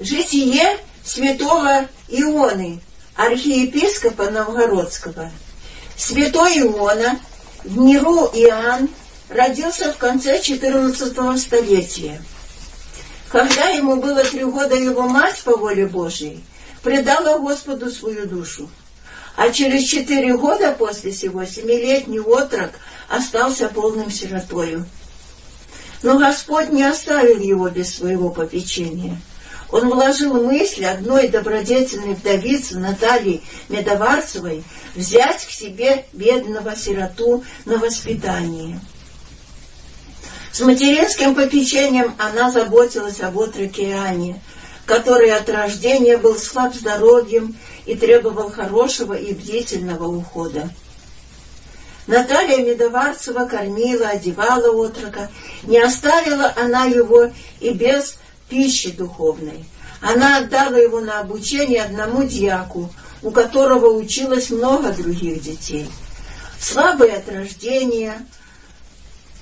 Житие святого Ионы, архиепископа Новгородского. Святой Иона в миру Иоанн родился в конце XIV столетия. Когда ему было три года, его мать по воле Божьей предала Господу свою душу. А через четыре года после сего семилетний отрок остался полным сиротою. Но Господь не оставил его без своего попечения. Он вложил мысль одной добродетельной вдовицы Натальи Медоварцевой взять к себе бедного сироту на воспитание. С материнским попечением она заботилась об отроке Иоанне, который от рождения был слаб здоровьем и требовал хорошего и бдительного ухода. Наталья Медоварцева кормила, одевала отрока, не оставила она его и без пищи духовной. Она отдала его на обучение одному дьяку, у которого училось много других детей. Слабые от рождения,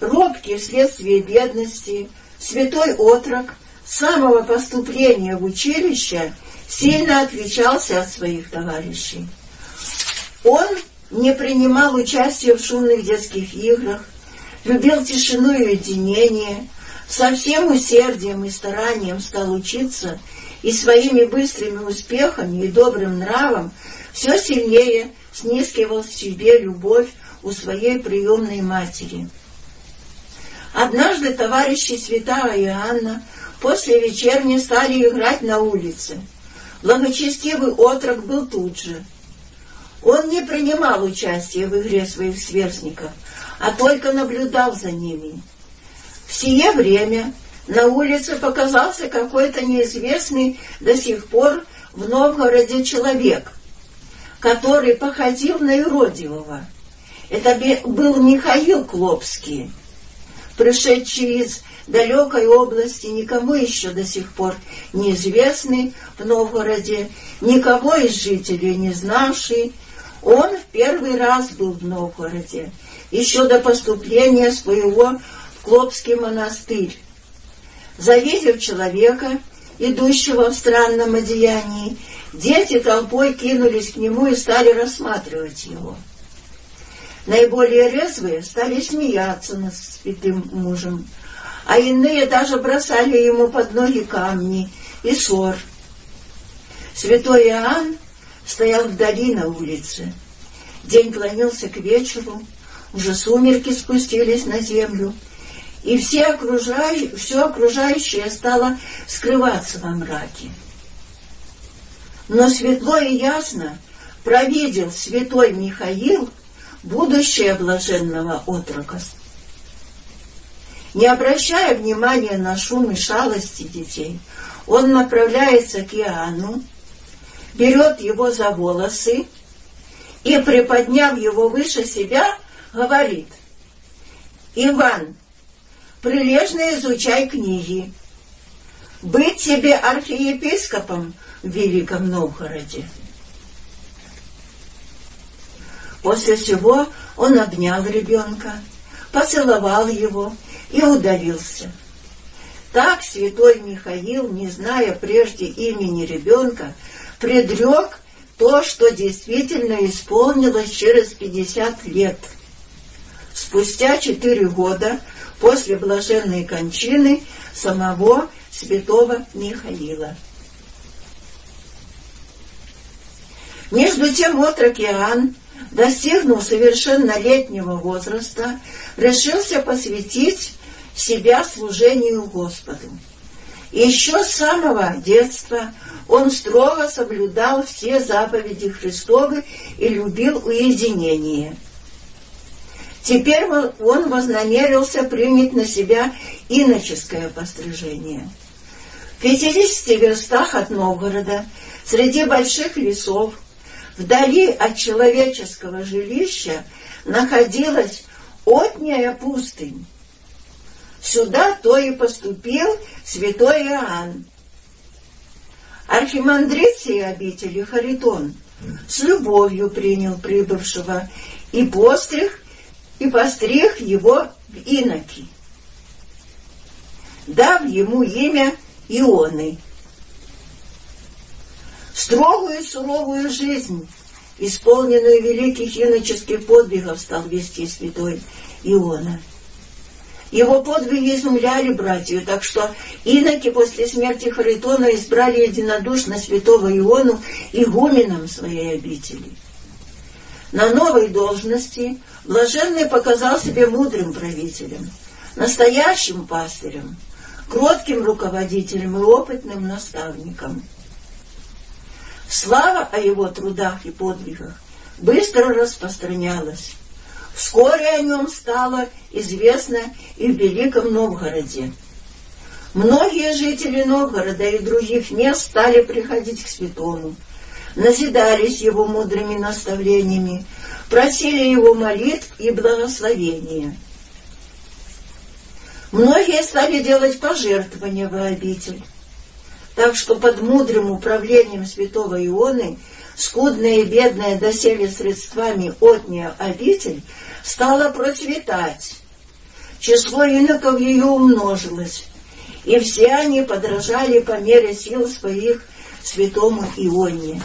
робкие вследствие бедности, святой отрок с самого поступления в училище сильно отличался от своих товарищей. Он не принимал участия в шумных детских играх, любил тишину и уединение, со всем усердием и старанием стал учиться и своими быстрыми успехами и добрым нравом все сильнее снискивал себе любовь у своей приемной матери. Однажды товарищи святого Иоанна после вечерни стали играть на улице. Благочестивый отрок был тут же. Он не принимал участия в игре своих сверстников, а только наблюдал за ними. В сие время на улице показался какой-то неизвестный до сих пор в Новгороде человек, который походил на юродивого. Это был Михаил Клопский, пришедший из далекой области, никому еще до сих пор неизвестный в Новгороде, никого из жителей не знавший. Он в первый раз был в Новгороде, еще до поступления своего Клопский монастырь. Завидев человека, идущего в странном одеянии, дети толпой кинулись к нему и стали рассматривать его. Наиболее резвые стали смеяться над святым мужем, а иные даже бросали ему под ноги камни и ссор. Святой Иоанн стоял вдали на улице. День клонился к вечеру, уже сумерки спустились на землю, и все окружающие, все окружающее стало скрываться во мраке. Но светло и ясно провидел святой Михаил будущее блаженного отрока. Не обращая внимания на шум и шалости детей, он направляется к Иоанну, берет его за волосы и, приподняв его выше себя, говорит, «Иван, прилежно изучай книги. Быть тебе архиепископом в Великом Новгороде». После всего он обнял ребенка, поцеловал его и удалился. Так святой Михаил, не зная прежде имени ребенка, предрек то, что действительно исполнилось через пятьдесят лет. Спустя четыре года после блаженной кончины самого святого Михаила. Между тем отрок Иоанн достигнув совершеннолетнего возраста, решился посвятить себя служению Господу. Еще с самого детства он строго соблюдал все заповеди Христовы и любил уединение. Теперь он вознамерился принять на себя иноческое пострижение. В пятидесяти верстах от Новгорода, среди больших лесов, Вдали от человеческого жилища находилась отняя пустынь. Сюда то и поступил святой Иоанн. Архимандрит сей обители Харитон с любовью принял прибывшего и постриг, и постриг его в иноки, дав ему имя Ионы. Строгую суровую жизнь, исполненную великих иноческих подвигов, стал вести святой Иона. Его подвиги изумляли братью, так что иноки после смерти Харитона избрали единодушно святого Иону игуменом своей обители. На новой должности блаженный показал себе мудрым правителем, настоящим пастырем, кротким руководителем и опытным наставником. Слава о его трудах и подвигах быстро распространялась. Вскоре о нем стало известно и в Великом Новгороде. Многие жители Новгорода и других мест стали приходить к святому, назидались его мудрыми наставлениями, просили его молитв и благословения. Многие стали делать пожертвования в обитель. Так что под мудрым управлением святого Ионы скудная и бедная доселе средствами отняя обитель стала процветать. Число иноков ее умножилось, и все они подражали по мере сил своих святому Ионе.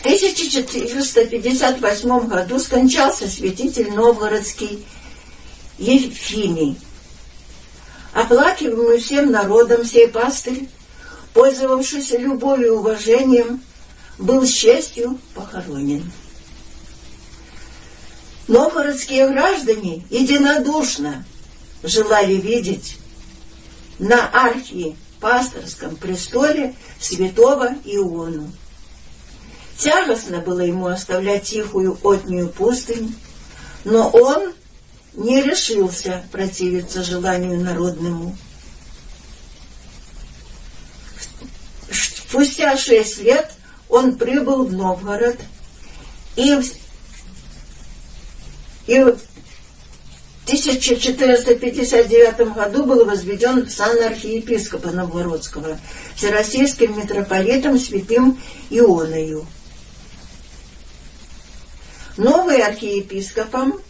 В 1458 году скончался святитель новгородский Ефимий. Оплакиваемый всем народом сей пастырь, пользовавшийся любовью и уважением, был с честью похоронен. Новгородские граждане единодушно желали видеть на архии пасторском престоле святого Иону. Тягостно было ему оставлять тихую отнюю пустынь, но он не решился противиться желанию народному. Спустя шесть лет он прибыл в Новгород и, и в 1459 году был возведен в сан архиепископа Новгородского всероссийским митрополитом святым Ионою. Новый архиепископом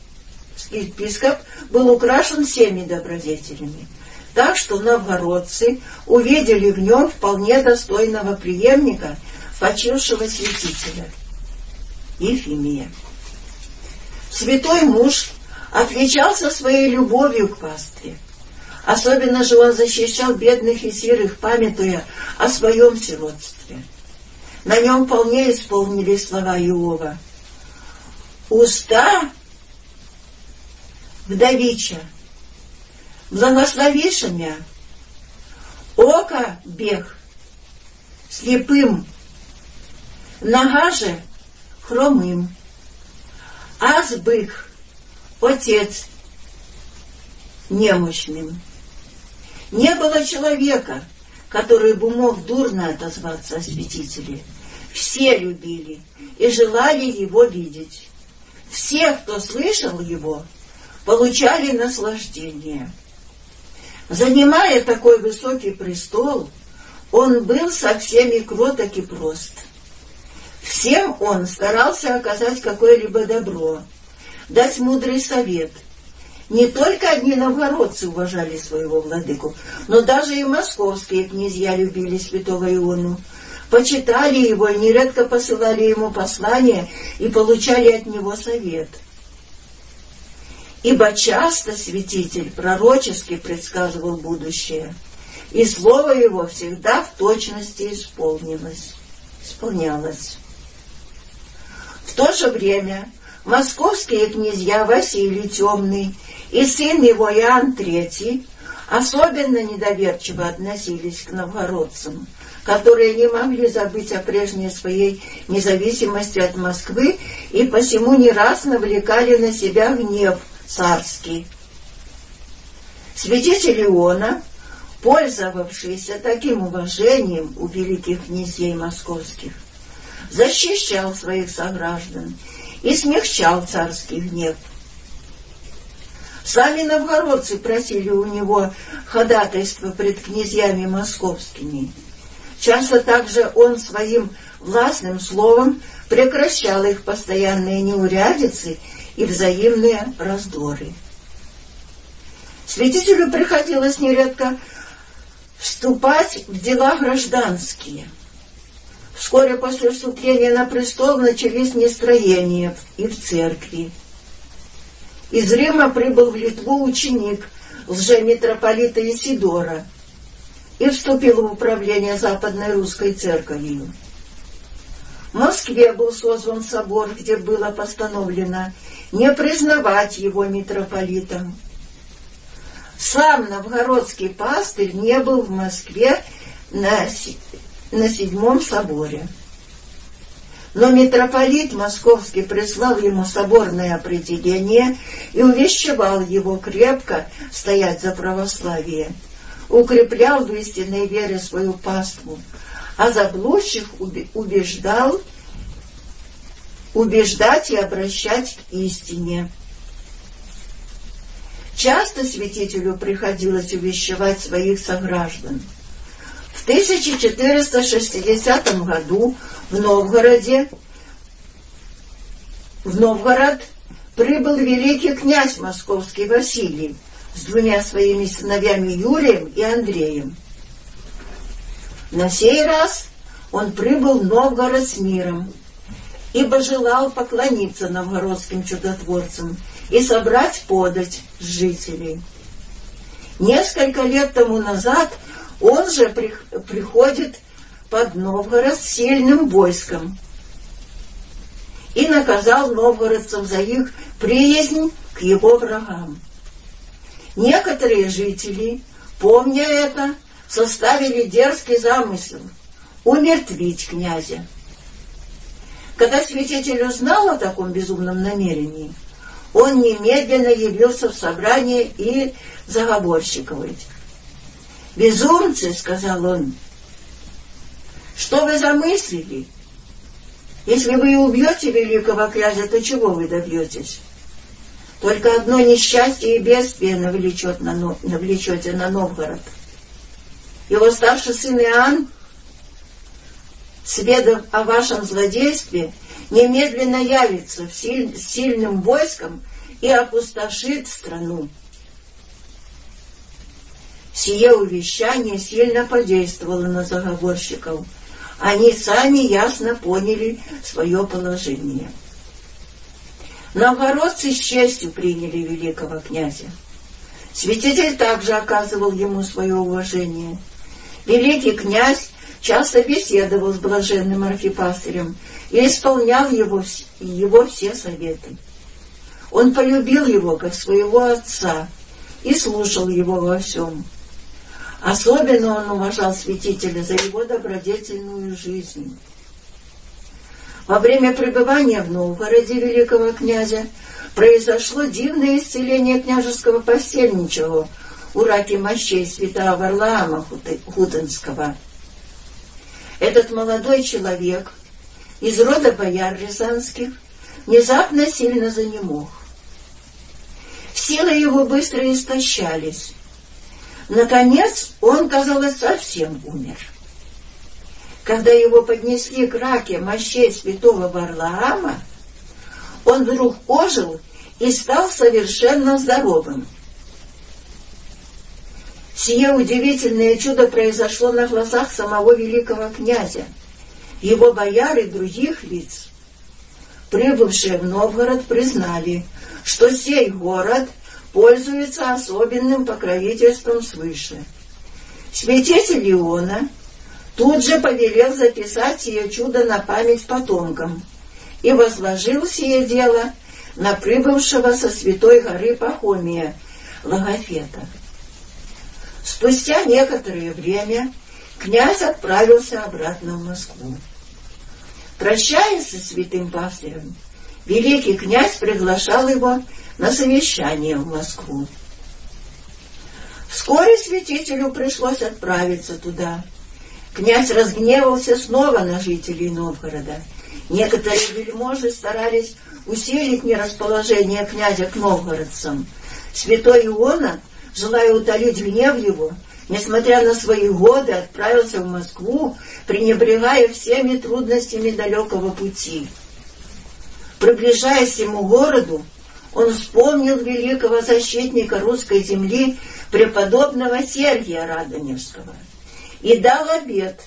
епископ был украшен всеми добродетелями, так что новгородцы увидели в нем вполне достойного преемника почившего святителя Ефимия. Святой муж отличался своей любовью к пастве. Особенно же он защищал бедных и сирых, памятуя о своем сиротстве. На нем вполне исполнились слова Иова. «Уста вдовича, благословишь меня, око бег, слепым, нога же хромым, азбых, отец немощным. Не было человека, который бы мог дурно отозваться о святителе. Все любили и желали его видеть. Все, кто слышал его, получали наслаждение. Занимая такой высокий престол, он был со всеми кроток и прост. Всем он старался оказать какое-либо добро, дать мудрый совет. Не только одни новгородцы уважали своего владыку, но даже и московские князья любили святого Иону, почитали его и нередко посылали ему послания и получали от него совет – Ибо часто святитель пророчески предсказывал будущее, и слово его всегда в точности исполнилось, исполнялось. В то же время московские князья Василий Темный и сын его Иоанн Третий особенно недоверчиво относились к новгородцам, которые не могли забыть о прежней своей независимости от Москвы и посему не раз навлекали на себя гнев царский. Святитель Иона, пользовавшийся таким уважением у великих князей московских, защищал своих сограждан и смягчал царский гнев. Сами новгородцы просили у него ходатайства пред князьями московскими. Часто также он своим властным словом прекращал их постоянные неурядицы и взаимные раздоры. Святителю приходилось нередко вступать в дела гражданские. Вскоре после вступления на престол начались нестроения и в церкви. Из Рима прибыл в Литву ученик лже-митрополита Исидора и вступил в управление Западной Русской Церковью. В Москве был созван собор, где было постановлено не признавать его митрополитом. Сам новгородский пастырь не был в Москве на, на седьмом соборе. Но митрополит московский прислал ему соборное определение и увещевал его крепко стоять за православие, укреплял в истинной вере свою паству, а заблудших убеждал убеждать и обращать к истине. Часто святителю приходилось увещевать своих сограждан. В 1460 году в Новгороде в Новгород прибыл великий князь московский Василий с двумя своими сыновьями Юрием и Андреем. На сей раз он прибыл в Новгород с миром, ибо желал поклониться новгородским чудотворцам и собрать подать жителей. Несколько лет тому назад он же при, приходит под Новгород сильным войском и наказал новгородцев за их приязнь к его врагам. Некоторые жители, помня это, составили дерзкий замысел умертвить князя. Когда святитель узнал о таком безумном намерении, он немедленно явился в собрание и заговорщиковать. «Безумцы!» — сказал он. «Что вы замыслили? Если вы убьете великого князя, то чего вы добьетесь? Только одно несчастье и бедствие навлечет на, навлечете на Новгород. Его старший сын Иоанн сведав о вашем злодействе, немедленно явится с сильным войском и опустошит страну. Сие увещание сильно подействовало на заговорщиков. Они сами ясно поняли свое положение. Новгородцы с честью приняли великого князя. Святитель также оказывал ему свое уважение. Великий князь часто беседовал с блаженным архипастырем и исполнял его, его все советы. Он полюбил его как своего отца и слушал его во всем. Особенно он уважал святителя за его добродетельную жизнь. Во время пребывания в Новгороде великого князя произошло дивное исцеление княжеского постельничего у раки мощей святого Варлаама Худенского – этот молодой человек из рода бояр рязанских внезапно сильно занемог. Силы его быстро истощались. Наконец он, казалось, совсем умер. Когда его поднесли к раке мощей святого Варлаама, он вдруг ожил и стал совершенно здоровым. Сие удивительное чудо произошло на глазах самого великого князя, его бояр и других лиц. Прибывшие в Новгород признали, что сей город пользуется особенным покровительством свыше. Святитель Иона тут же повелел записать сие чудо на память потомкам и возложил сие дело на прибывшего со святой горы Пахомия, Логофета. Спустя некоторое время князь отправился обратно в Москву. Прощаясь со святым пастырем, великий князь приглашал его на совещание в Москву. Вскоре святителю пришлось отправиться туда. Князь разгневался снова на жителей Новгорода. Некоторые вельможи старались усилить нерасположение князя к новгородцам. Святой Иона желая утолить гнев его, несмотря на свои годы, отправился в Москву, пренебрегая всеми трудностями далекого пути. Приближаясь к ему городу, он вспомнил великого защитника русской земли, преподобного Сергия Радонежского – и дал обет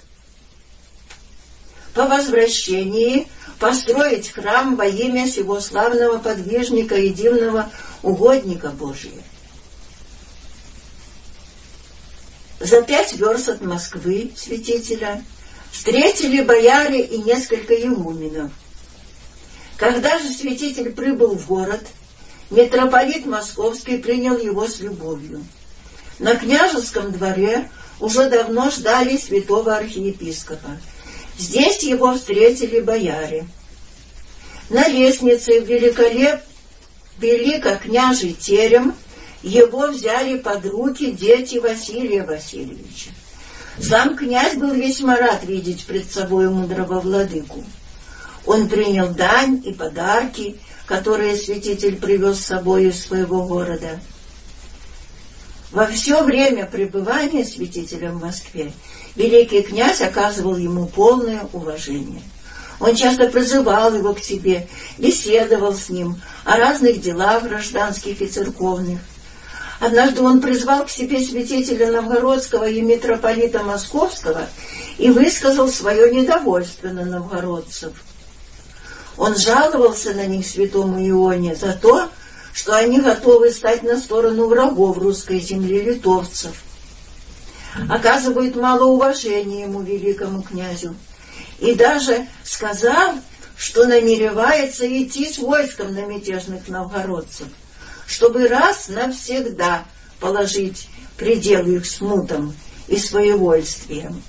по возвращении построить храм во имя сего славного подвижника и дивного угодника Божия. За пять верст от Москвы, святителя, встретили бояре и несколько игуменов. Когда же святитель прибыл в город, митрополит Московский принял его с любовью. На княжеском дворе уже давно ждали святого архиепископа. Здесь его встретили бояре. На лестнице в великолеп великокняжий терем его взяли под руки дети Василия Васильевича. Сам князь был весьма рад видеть пред собой мудрого владыку. Он принял дань и подарки, которые святитель привез с собой из своего города. Во все время пребывания святителя в Москве великий князь оказывал ему полное уважение. Он часто призывал его к себе, беседовал с ним о разных делах гражданских и церковных. Однажды он призвал к себе святителя Новгородского и митрополита Московского и высказал свое недовольство на новгородцев. Он жаловался на них святому Ионе за то, что они готовы стать на сторону врагов русской земли литовцев. Оказывают мало уважения ему, великому князю, и даже сказал, что намеревается идти с войском на мятежных новгородцев, чтобы раз навсегда положить предел их смутам и своевольствием.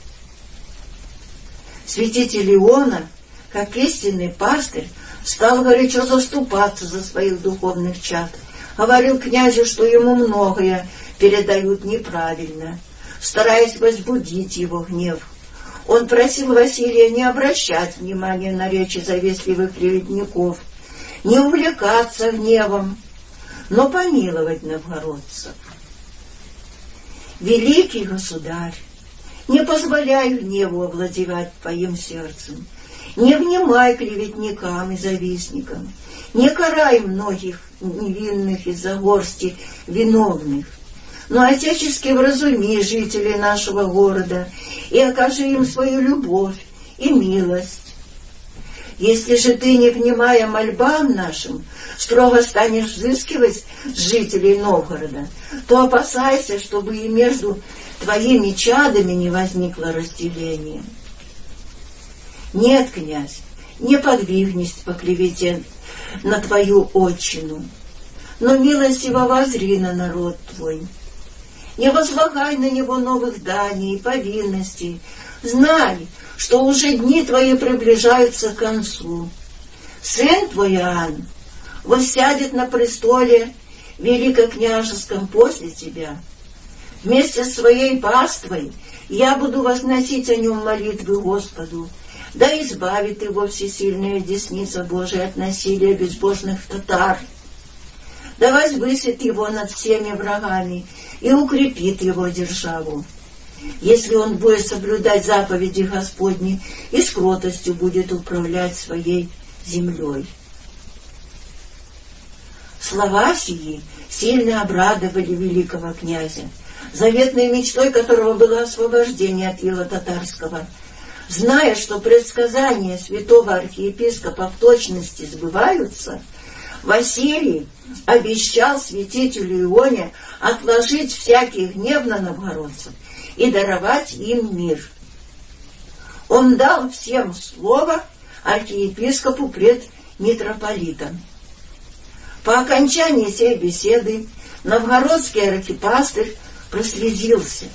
Святитель Иона, как истинный пастырь, стал горячо заступаться за своих духовных чад, говорил князю, что ему многое передают неправильно, стараясь возбудить его гнев. Он просил Василия не обращать внимания на речи завистливых клеветников, не увлекаться гневом, но помиловать новгородцев. Великий государь, не позволяй гневу овладевать твоим сердцем, не внимай клеветникам и завистникам, не карай многих невинных из-за горсти виновных, но отечески вразуми жителей нашего города и окажи им свою любовь и милость. Если же ты, не внимая мольбам нашим, строго станешь взыскивать жителей Новгорода, то опасайся, чтобы и между твоими чадами не возникло разделение. Нет, князь, не подвигнись по клевете на твою отчину, но милостиво возри на народ твой. Не возлагай на него новых даний и повинностей. Знай, что уже дни твои приближаются к концу. Сын твой, Иоанн, воссядет на престоле великокняжеском после тебя. Вместе с своей паствой я буду возносить о нем молитвы Господу, да избавит его всесильная десница Божия от насилия безбожных татар, да возвысит его над всеми врагами и укрепит его державу. Если он будет соблюдать заповеди Господни и с кротостью будет управлять своей землей. Слова сии сильно обрадовали великого князя, заветной мечтой которого было освобождение от ила татарского – зная, что предсказания святого архиепископа в точности сбываются, Василий обещал святителю Ионе отложить всякий гнев на новгородцев и даровать им мир. Он дал всем слово архиепископу пред митрополитом. По окончании сей беседы новгородский архипастырь прослезился.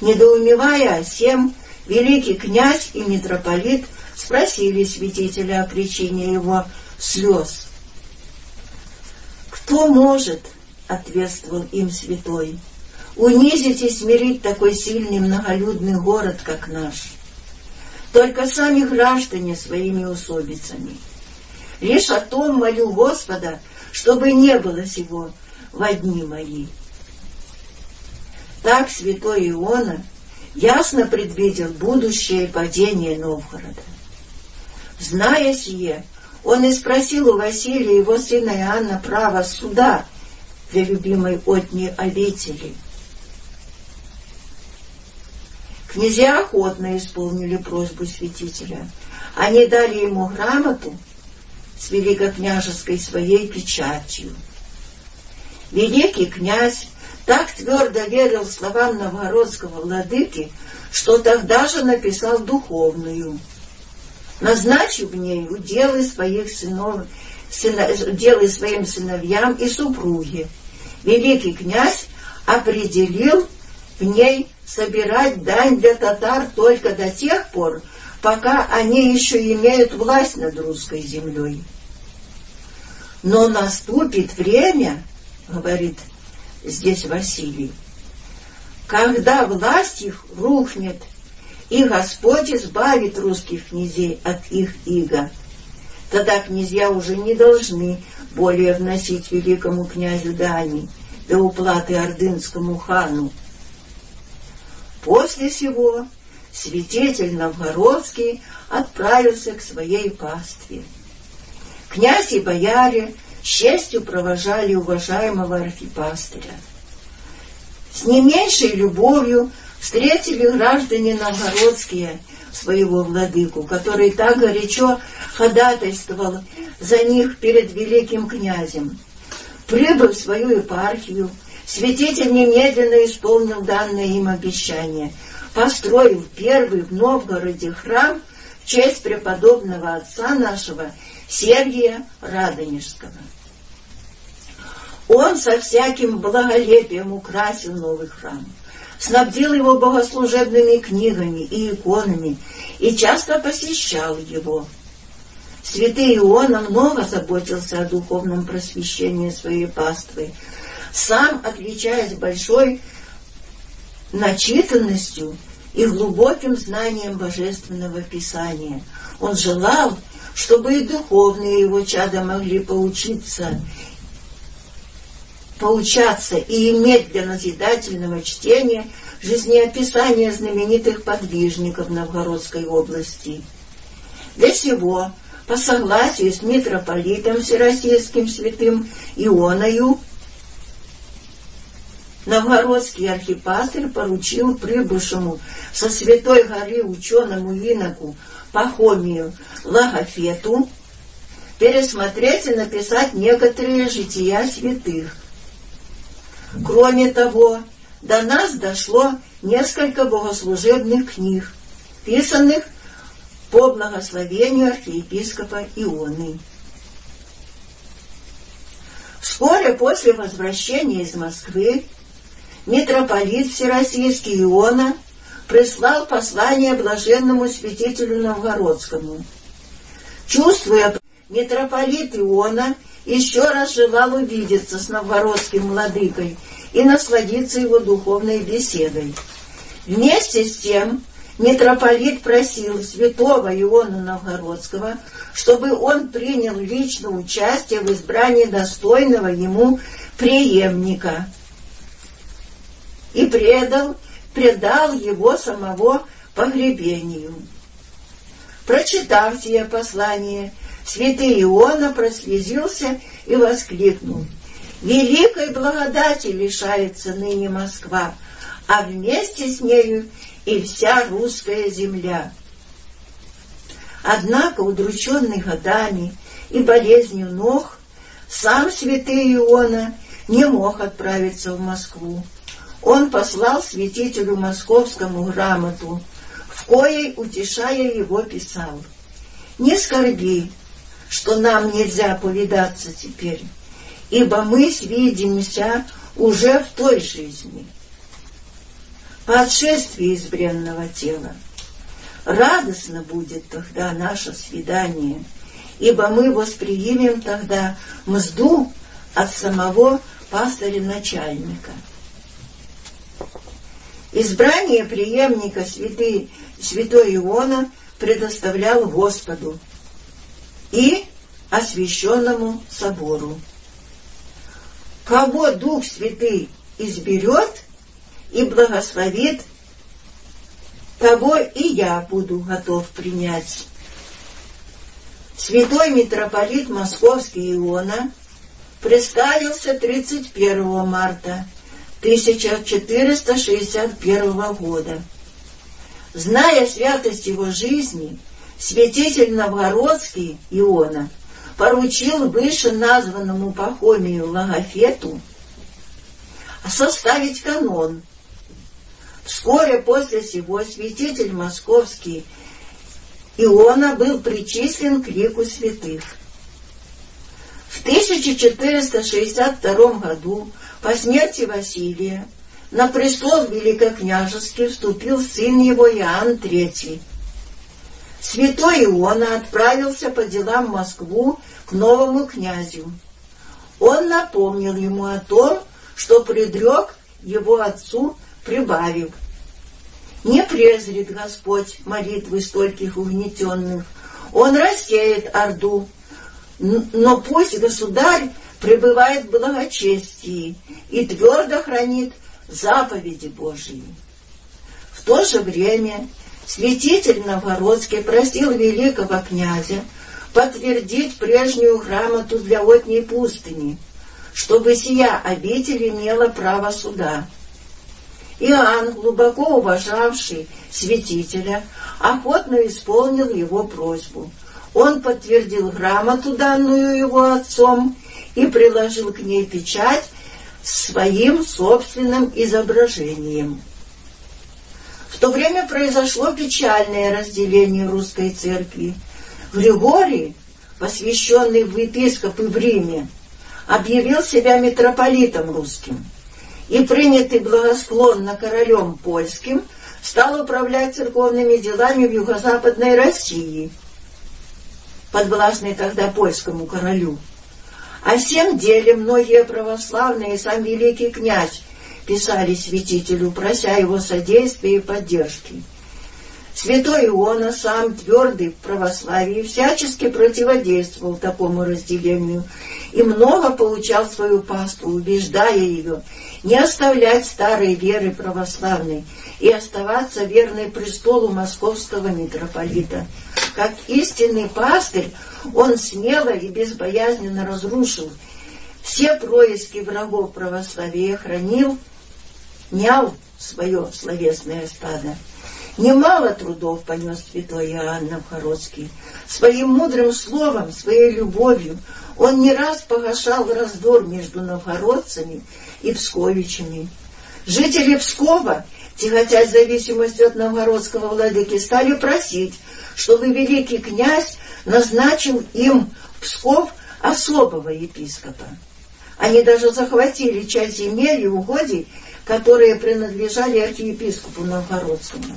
Недоумевая о сем, великий князь и митрополит спросили святителя о причине его слез. «Кто может, — ответствовал им святой, — унизить и смирить такой сильный многолюдный город, как наш? Только сами граждане своими усобицами. Лишь о том молю Господа, чтобы не было сего в дни мои». Так святой Иона — ясно предвидел будущее падение Новгорода. Зная сие, он и спросил у Василия его сына Иоанна право суда для любимой отни обители. Князья охотно исполнили просьбу святителя. Они дали ему грамоту с великокняжеской своей печатью. Великий князь так твердо верил словам новгородского владыки, что тогда же написал духовную, назначив в ней уделы своих сынов, сына, уделы своим сыновьям и супруге. Великий князь определил в ней собирать дань для татар только до тех пор, пока они еще имеют власть над русской землей. Но наступит время, говорит здесь Василий, когда власть их рухнет, и Господь избавит русских князей от их иго. Тогда князья уже не должны более вносить великому князю дани до уплаты ордынскому хану. После сего святитель Новгородский отправился к своей пастве. Князь и бояре с честью провожали уважаемого архипастыря. С не меньшей любовью встретили граждане новгородские своего владыку, который так горячо ходатайствовал за них перед великим князем. Прибыв в свою епархию, святитель немедленно исполнил данное им обещание, построил первый в Новгороде храм в честь преподобного отца нашего Сергия Радонежского. Он со всяким благолепием украсил новый храм, снабдил его богослужебными книгами и иконами и часто посещал его. Святый Иона много заботился о духовном просвещении своей паствы, сам отличаясь большой начитанностью и глубоким знанием Божественного Писания. Он желал, чтобы и духовные его чада могли поучиться поучаться и иметь для назидательного чтения жизнеописания знаменитых подвижников Новгородской области. Для сего, по согласию с митрополитом Всероссийским святым Ионою, новгородский архипастырь поручил прибывшему со Святой горы ученому иноку Пахомию Лагофету пересмотреть и написать некоторые жития святых – Кроме того, до нас дошло несколько богослужебных книг, писанных по благословению архиепископа Ионы. Вскоре после возвращения из Москвы митрополит Всероссийский Иона прислал послание блаженному святителю Новгородскому. Чувствуя митрополит Иона еще раз желал увидеться с новгородским владыкой и насладиться его духовной беседой. Вместе с тем митрополит просил святого Иона Новгородского, чтобы он принял лично участие в избрании достойного ему преемника и предал, предал его самого погребению. Прочитав сие послание, Святый Иона прослезился и воскликнул. «Великой благодати лишается ныне Москва, а вместе с нею и вся русская земля». Однако, удрученный годами и болезнью ног, сам святый Иона не мог отправиться в Москву. Он послал святителю московскому грамоту, в коей, утешая его, писал «Не скорби, что нам нельзя повидаться теперь, ибо мы свидимся уже в той жизни. По отшествии из бренного тела радостно будет тогда наше свидание, ибо мы восприимем тогда мзду от самого пастыря-начальника. Избрание преемника святый, святой Иона предоставлял Господу, и освященному собору. Кого Дух Святый изберет и благословит, того и я буду готов принять. Святой митрополит Московский Иона представился 31 марта 1461 года. Зная святость его жизни, святитель Новгородский Иона поручил выше названному Пахомию Логофету составить канон. Вскоре после сего святитель московский Иона был причислен к лику святых. В 1462 году по смерти Василия на престол великокняжеский вступил сын его Иоанн III. Святой Иона отправился по делам в Москву к новому князю. Он напомнил ему о том, что предрек его отцу, прибавив. Не презрит Господь молитвы стольких угнетенных, Он рассеет орду, но пусть государь пребывает в благочестии и твердо хранит заповеди Божьи. В то же время святитель Новгородский просил великого князя подтвердить прежнюю грамоту для отней пустыни, чтобы сия обитель имела право суда. Иоанн, глубоко уважавший святителя, охотно исполнил его просьбу. Он подтвердил грамоту, данную его отцом, и приложил к ней печать своим собственным изображением. В то время произошло печальное разделение русской церкви. Григорий, посвященный в епископы в Риме, объявил себя митрополитом русским и, принятый благосклонно королем польским, стал управлять церковными делами в юго-западной России, подвластной тогда польскому королю. О всем деле многие православные и сам великий князь писали святителю, прося его содействия и поддержки. Святой Иона, сам твердый в православии, всячески противодействовал такому разделению и много получал свою пасту, убеждая ее не оставлять старой веры православной и оставаться верной престолу московского митрополита. Как истинный пастырь, он смело и безбоязненно разрушил все происки врагов православия, хранил, нял свое словесное стадо. Немало трудов понес святой Иоанн Новгородский. Своим мудрым словом, своей любовью он не раз погашал раздор между новгородцами и псковичами. Жители Пскова, тяготясь зависимостью от новгородского владыки, стали просить, чтобы великий князь назначил им Псков особого епископа. Они даже захватили часть земель и угодий, которые принадлежали архиепископу Новгородскому.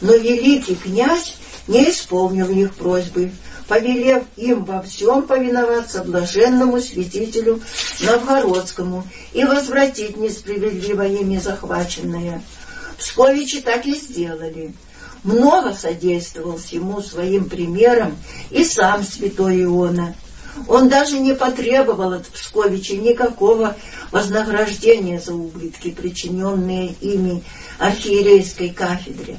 Но великий князь не исполнил их просьбы, повелев им во всем повиноваться блаженному святителю Новгородскому и возвратить несправедливо ими захваченное. Псковичи так и сделали. Много содействовал ему своим примером и сам святой Иона. Он даже не потребовал от Псковича никакого вознаграждения за убытки, причиненные ими архиерейской кафедре.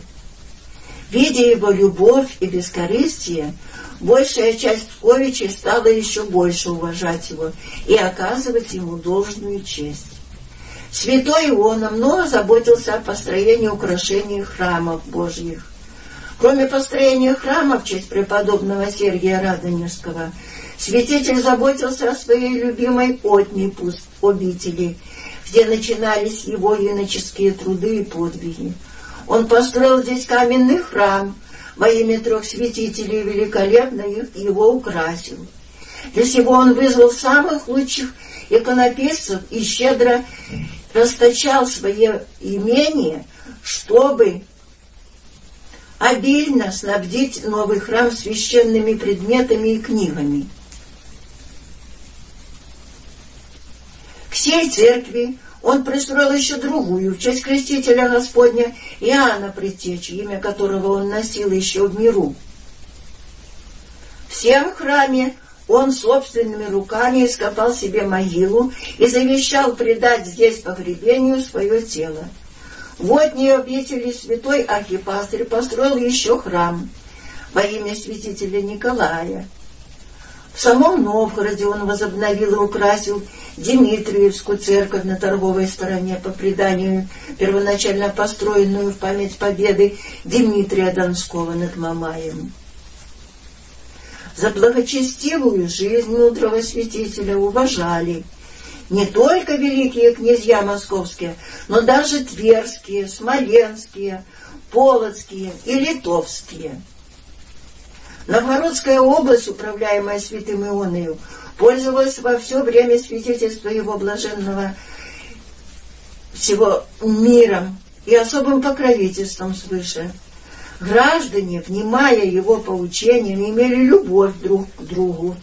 Видя его любовь и бескорыстие, большая часть Псковичей стала еще больше уважать его и оказывать ему должную честь. Святой Иона много заботился о построении украшений храмов Божьих. Кроме построения храма в честь преподобного Сергия Радонежского, святитель заботился о своей любимой отней обители, где начинались его иноческие труды и подвиги. Он построил здесь каменный храм во имя трех святителей, великолепно их, его украсил. Для сего он вызвал самых лучших иконописцев и щедро расточал свое имение, чтобы обильно снабдить новый храм священными предметами и книгами. К сей церкви он пристроил еще другую, в честь крестителя Господня Иоанна Предтечи, имя которого он носил еще в миру. Всем храме он собственными руками ископал себе могилу и завещал предать здесь погребению свое тело. Вот не обители святой архипастырь построил еще храм во имя святителя Николая. В самом Новгороде он возобновил и украсил Дмитриевскую церковь на торговой стороне, по преданию, первоначально построенную в память победы Дмитрия Донского над Мамаем. За благочестивую жизнь мудрого святителя уважали не только великие князья московские, но даже тверские, смоленские, полоцкие и литовские – Новгородская область, управляемая святым Ионою, пользовалась во все время свидетельства его блаженного всего миром и особым покровительством свыше. Граждане, внимая его поучениям, имели любовь друг к другу.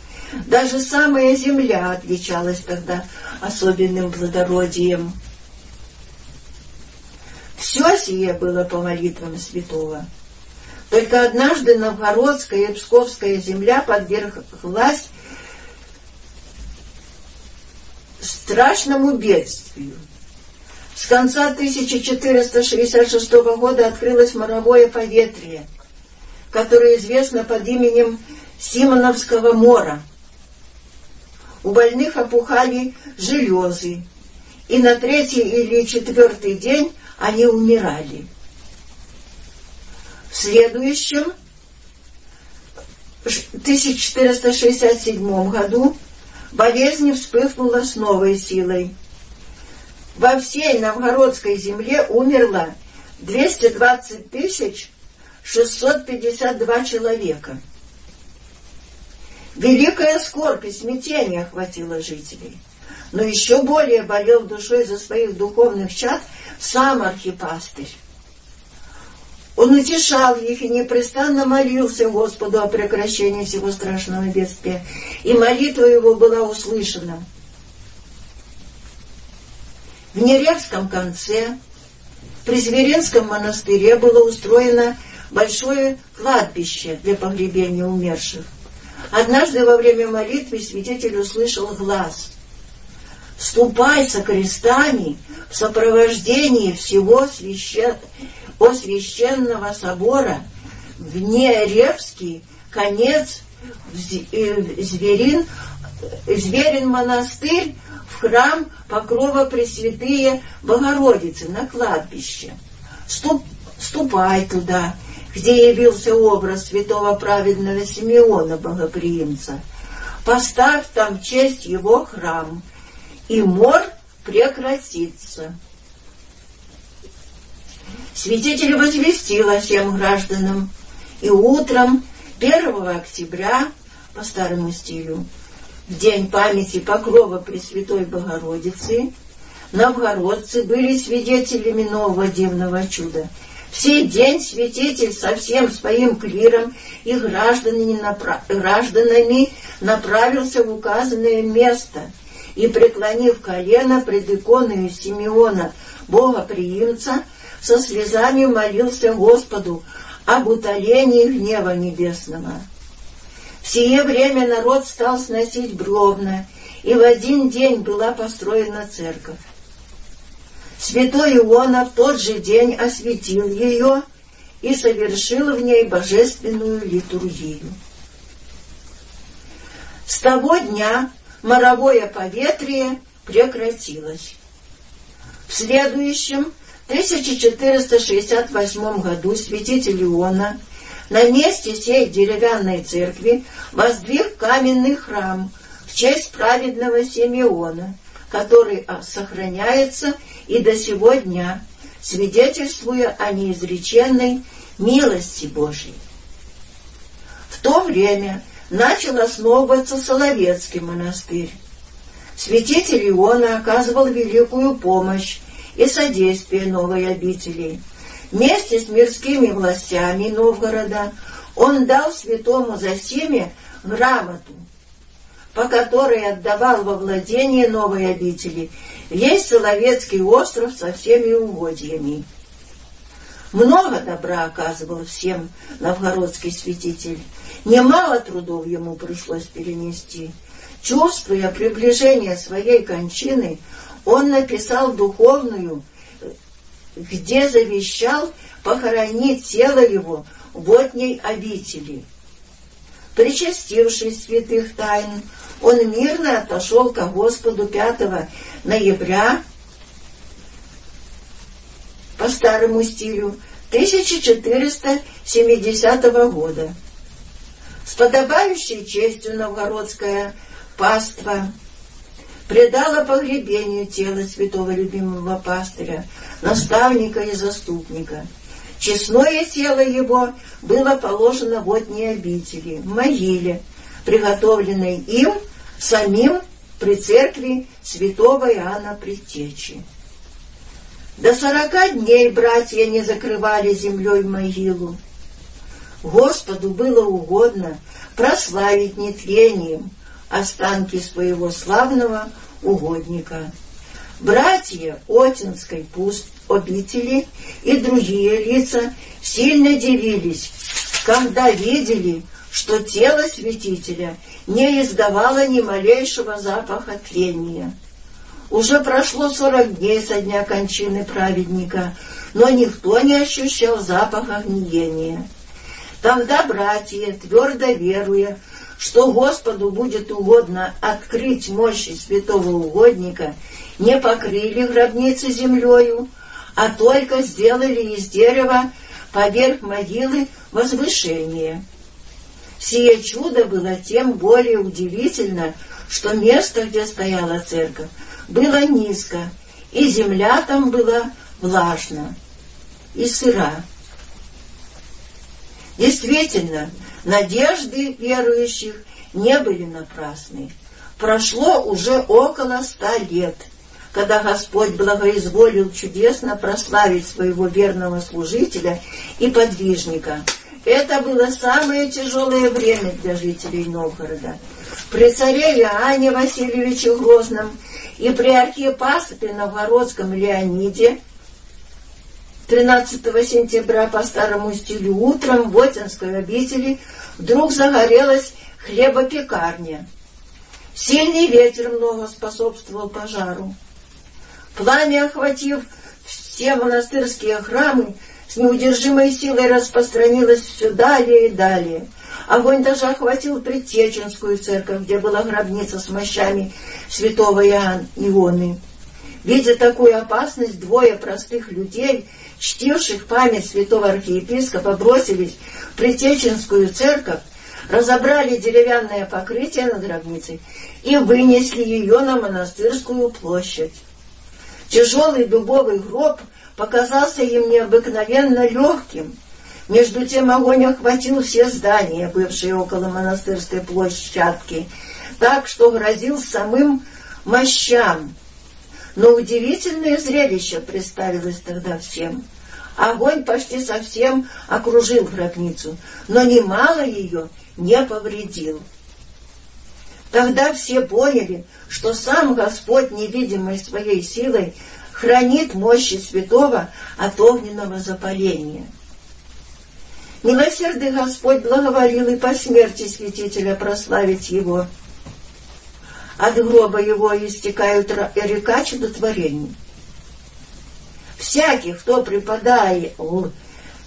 Даже самая земля отличалась тогда особенным плодородием. Все сие было по молитвам святого. Только однажды новгородская и псковская земля подверглась страшному бедствию. С конца 1466 года открылось моровое поветрие, которое известно под именем Симоновского мора. У больных опухали железы, и на третий или четвертый день они умирали. В следующем, 1467 году, болезнь вспыхнула с новой силой. Во всей новгородской земле умерло 220 тысяч 652 человека. Великая скорбь и смятение охватило жителей. Но еще более болел душой за своих духовных чад сам архипастырь. Он утешал их и непрестанно молился Господу о прекращении всего страшного бедствия, и молитва его была услышана. В Неревском конце, при Зверинском монастыре было устроено большое кладбище для погребения умерших. Однажды во время молитвы свидетель услышал глаз «Ступай со крестами в сопровождении всего священного о священного собора в Неревский конец э, Зверин, Зверин монастырь в храм Покрова Пресвятые Богородицы на кладбище. Ступ, ступай туда, где явился образ святого праведного Симеона Богоприимца. Поставь там честь его храм, и мор прекратится. Святитель возвестил всем гражданам, и утром 1 октября по старому стилю, в день памяти Покрова Пресвятой Богородицы, новгородцы были свидетелями нового дивного чуда. В сей день святитель со всем своим клиром и гражданами, напра... гражданами направился в указанное место и, преклонив колено пред иконой Симеона, Бога-приимца, со слезами молился Господу об утолении гнева небесного. В сие время народ стал сносить бревна, и в один день была построена церковь. Святой Иона в тот же день осветил ее и совершил в ней божественную литургию. С того дня моровое поветрие прекратилось. В следующем 1468 году святитель Иона на месте сей деревянной церкви воздвиг каменный храм в честь праведного Симеона, который а, сохраняется и до сего дня, свидетельствуя о неизреченной милости Божьей. В то время начал основываться Соловецкий монастырь. Святитель Иона оказывал великую помощь и содействие новой обители. Вместе с мирскими властями Новгорода он дал святому Засиме грамоту, по которой отдавал во владение новой обители весь Соловецкий остров со всеми угодьями. Много добра оказывал всем новгородский святитель. Немало трудов ему пришлось перенести. Чувствуя приближение своей кончины, он написал духовную, где завещал похоронить тело его в отней обители. Причастившись святых тайн, он мирно отошел к Господу 5 ноября по старому стилю 1470 года. С подобающей честью новгородская паства предала погребению тело святого любимого пастыря, наставника и заступника. Честное тело его было положено в одни обители, в могиле, приготовленной им самим при церкви святого Иоанна Предтечи. До сорока дней братья не закрывали землей могилу. Господу было угодно прославить нетлением останки своего славного угодника. Братья Отинской пуст обители и другие лица сильно дивились, когда видели, что тело святителя не издавало ни малейшего запаха тления. Уже прошло сорок дней со дня кончины праведника, но никто не ощущал запаха гниения. Тогда братья, твердо веруя, что Господу будет угодно открыть мощи святого угодника, не покрыли гробницы землею, а только сделали из дерева поверх могилы возвышение. Сие чудо было тем более удивительно, что место, где стояла церковь, было низко, и земля там была влажна и сыра. Действительно, надежды верующих не были напрасны. Прошло уже около ста лет, когда Господь благоизволил чудесно прославить своего верного служителя и подвижника. Это было самое тяжелое время для жителей Новгорода. При царе Иоанне Васильевиче Грозном и при архиепаспе Новгородском Леониде 13 сентября по старому стилю утром в Отинской обители вдруг загорелась хлебопекарня. Сильный ветер много способствовал пожару. Пламя, охватив все монастырские храмы, с неудержимой силой распространилось все далее и далее. Огонь даже охватил Предтеченскую церковь, где была гробница с мощами святого Иоанна Ионы. Видя такую опасность, двое простых людей — чтивших память святого архиепископа, бросились в Притеченскую церковь, разобрали деревянное покрытие над гробницей и вынесли ее на монастырскую площадь. Тяжелый дубовый гроб показался им необыкновенно легким. Между тем огонь охватил все здания, бывшие около монастырской площадки, так что грозил самым мощам. Но удивительное зрелище представилось тогда всем. Огонь почти совсем окружил гробницу, но немало ее не повредил. Тогда все поняли, что сам Господь невидимой своей силой хранит мощи святого от огненного запаления. Милосердный Господь благоволил и по смерти святителя прославить его. От гроба его истекают река чудотворений всякий, кто припадая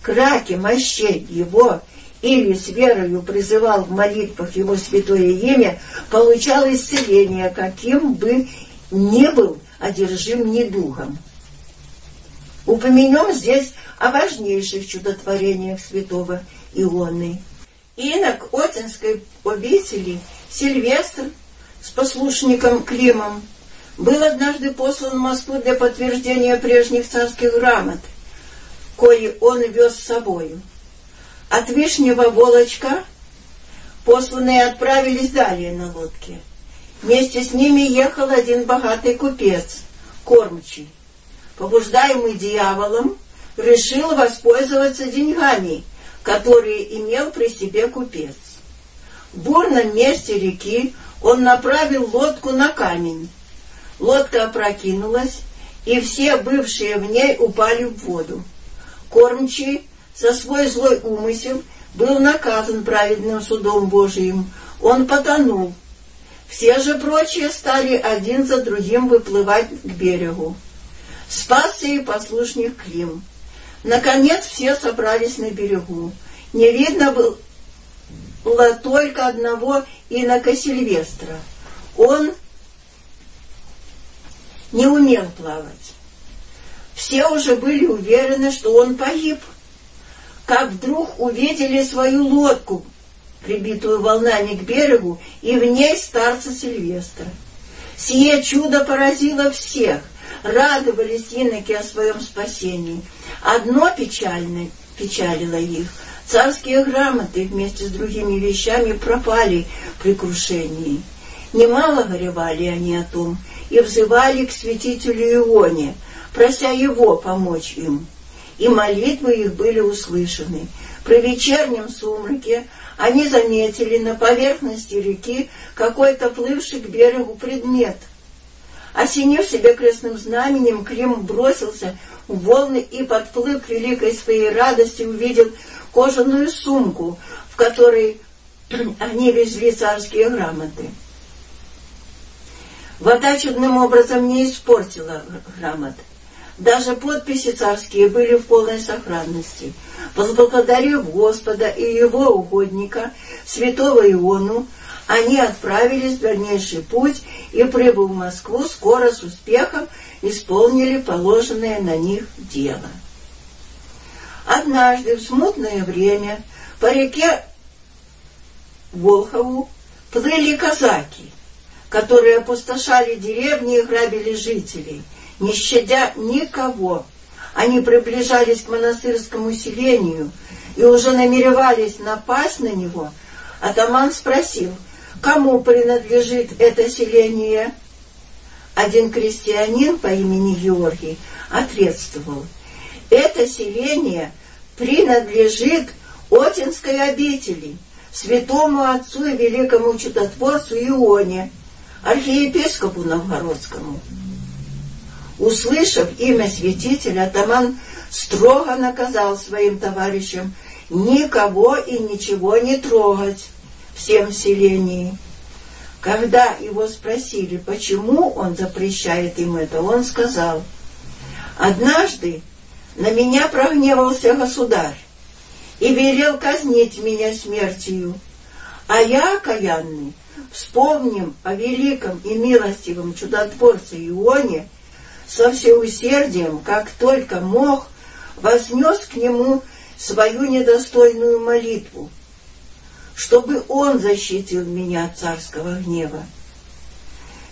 к раке мощей его или с верою призывал в молитвах его святое имя, получал исцеление, каким бы ни был одержим недугом. Упомянем здесь о важнейших чудотворениях святого Ионы. Инок Отинской обители Сильвестр с послушником Климом был однажды послан в Москву для подтверждения прежних царских грамот, кои он вез с собою. От Вишнего Волочка посланные отправились далее на лодке. Вместе с ними ехал один богатый купец, кормчий. Побуждаемый дьяволом, решил воспользоваться деньгами, которые имел при себе купец. В бурном месте реки он направил лодку на камень, Лодка опрокинулась, и все бывшие в ней упали в воду. Кормчий за свой злой умысел был наказан праведным судом Божиим. Он потонул. Все же прочие стали один за другим выплывать к берегу. Спасся и послушник Клим. Наконец все собрались на берегу. Не видно был, только одного инока Сильвестра. Он не умел плавать. Все уже были уверены, что он погиб. Как вдруг увидели свою лодку, прибитую волнами к берегу, и в ней старца Сильвестра. Сие чудо поразило всех, радовались иноки о своем спасении. Одно печальное печалило их. Царские грамоты вместе с другими вещами пропали при крушении. Немало горевали они о том и взывали к святителю Ионе, прося его помочь им. И молитвы их были услышаны. При вечернем сумраке они заметили на поверхности реки какой-то плывший к берегу предмет. Осенив себя крестным знаменем, Клим бросился в волны и, подплыв к великой своей радости, увидел кожаную сумку, в которой они везли царские грамоты. Вода чудным образом не испортила грамот. Даже подписи царские были в полной сохранности. Возблагодарив Господа и его угодника, святого Иону, они отправились в дальнейший путь и, прибыв в Москву, скоро с успехом исполнили положенное на них дело. Однажды в смутное время по реке Волхову плыли казаки, которые опустошали деревни и грабили жителей – не щадя никого. Они приближались к монастырскому селению и уже намеревались напасть на него. Атаман спросил, кому принадлежит это селение? Один крестьянин по имени Георгий ответствовал, это селение принадлежит Отинской обители, святому отцу и великому чудотворцу Ионе, архиепископу Новгородскому. Услышав имя святителя, атаман строго наказал своим товарищам никого и ничего не трогать всем селении. Когда его спросили, почему он запрещает им это, он сказал, «Однажды на меня прогневался государь и велел казнить меня смертью, а я, окаянный, вспомним о великом и милостивом чудотворце Ионе, со всеусердием, как только мог, вознес к нему свою недостойную молитву, чтобы он защитил меня от царского гнева.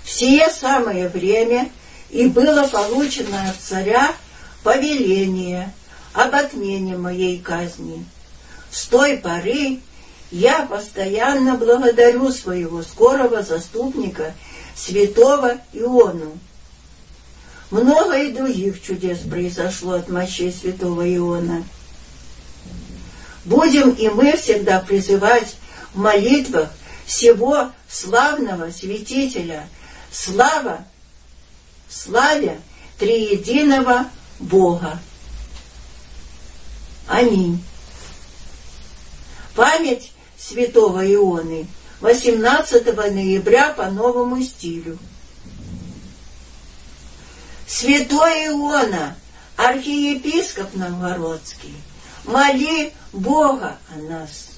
В сие самое время и было получено от царя повеление об отмене моей казни. С той поры я постоянно благодарю своего скорого заступника, святого Иону, много и других чудес произошло от мощей святого Иона. Будем и мы всегда призывать в молитвах всего славного святителя, слава, славя триединого Бога. Аминь. Память святого Ионы 18 ноября по новому стилю. Святой Иона, архиепископ Новгородский, моли Бога о нас.